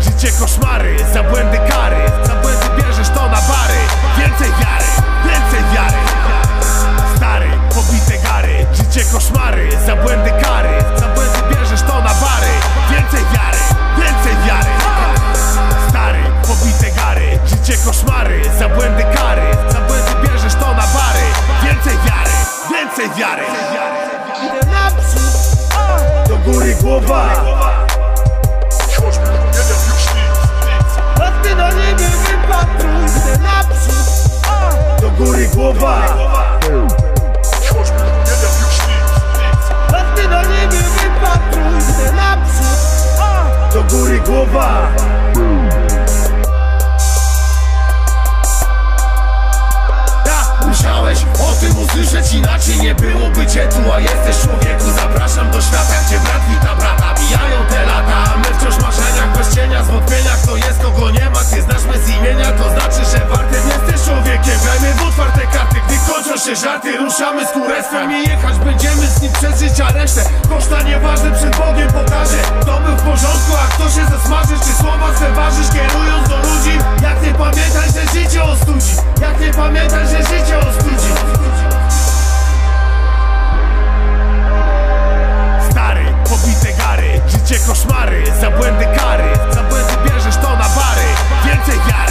Życie koszmary, za błędy kary Za błędy bierzesz to na bary. Więcej wiary, więcej wiary. Stary, pobite gary Życie koszmary, za błędy kary Za błędy bierzesz to na bary. Więcej wiary, więcej wiary. Stary, pobite gary Życie koszmary, za błędy kary Za błędy bierzesz to na bary. Więcej wiary, więcej wiary. Idę naprzód, Do góry głowa Do góry głowa. Choćby nie wiem już nic Łatwy do niebie wypatruj Idę naprzód, Do góry głowa. Ja musiałeś o tym usłyszeć Inaczej nie byłoby cię tu A jesteś człowieku, się żarty Ruszamy z kurestwem i jechać będziemy z nim przeżyć A resztę koszta nieważne przed Bogiem pokaże Kto był w porządku, a kto się zasmażysz Czy słowa swe ważysz, kierując do ludzi? Jak nie pamiętaj, że życie ostudzi. Jak nie pamiętaj, że życie ostudzi. Stary, pobite gary Życie koszmary, za błędy kary Za błędy bierzesz to na bary Więcej wiary,